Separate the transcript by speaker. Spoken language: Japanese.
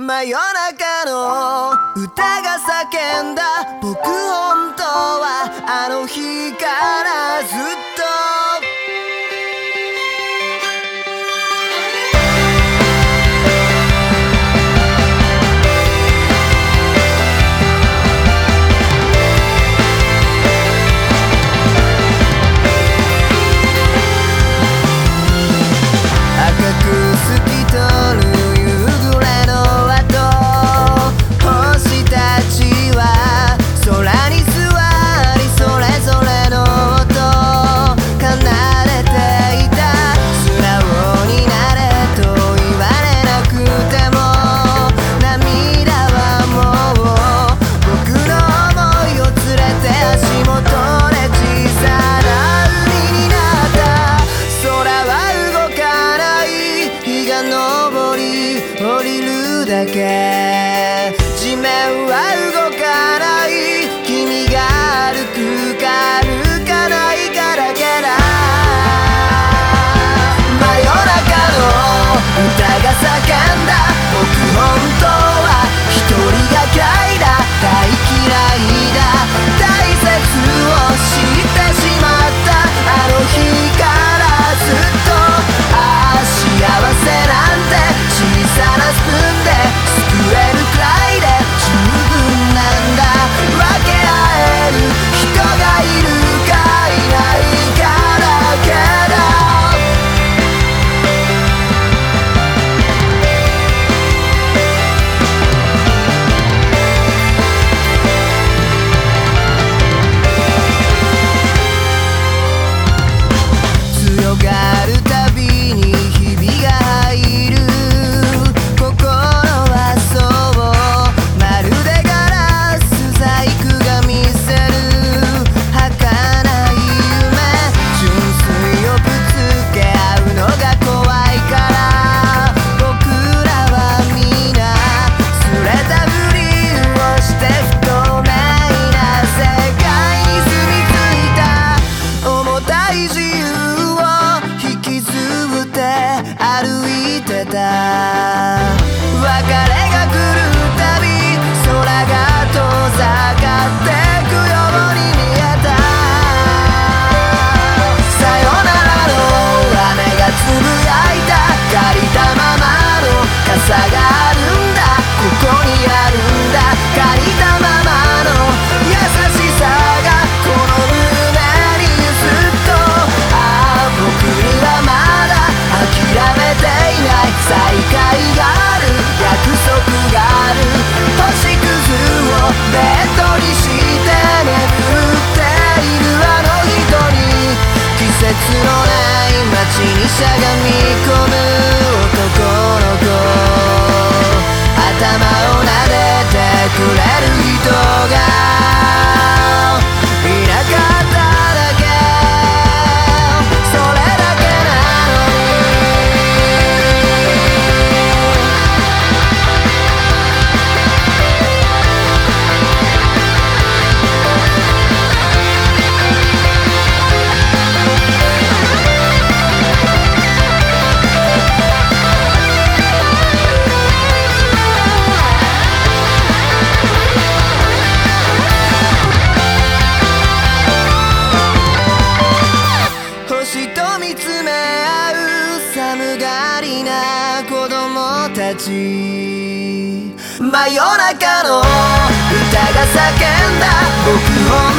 Speaker 1: 真夜中の歌が叫んだ。僕本当はあの日からずっと easy. しゃがみ込む真夜中の歌が叫んだ僕本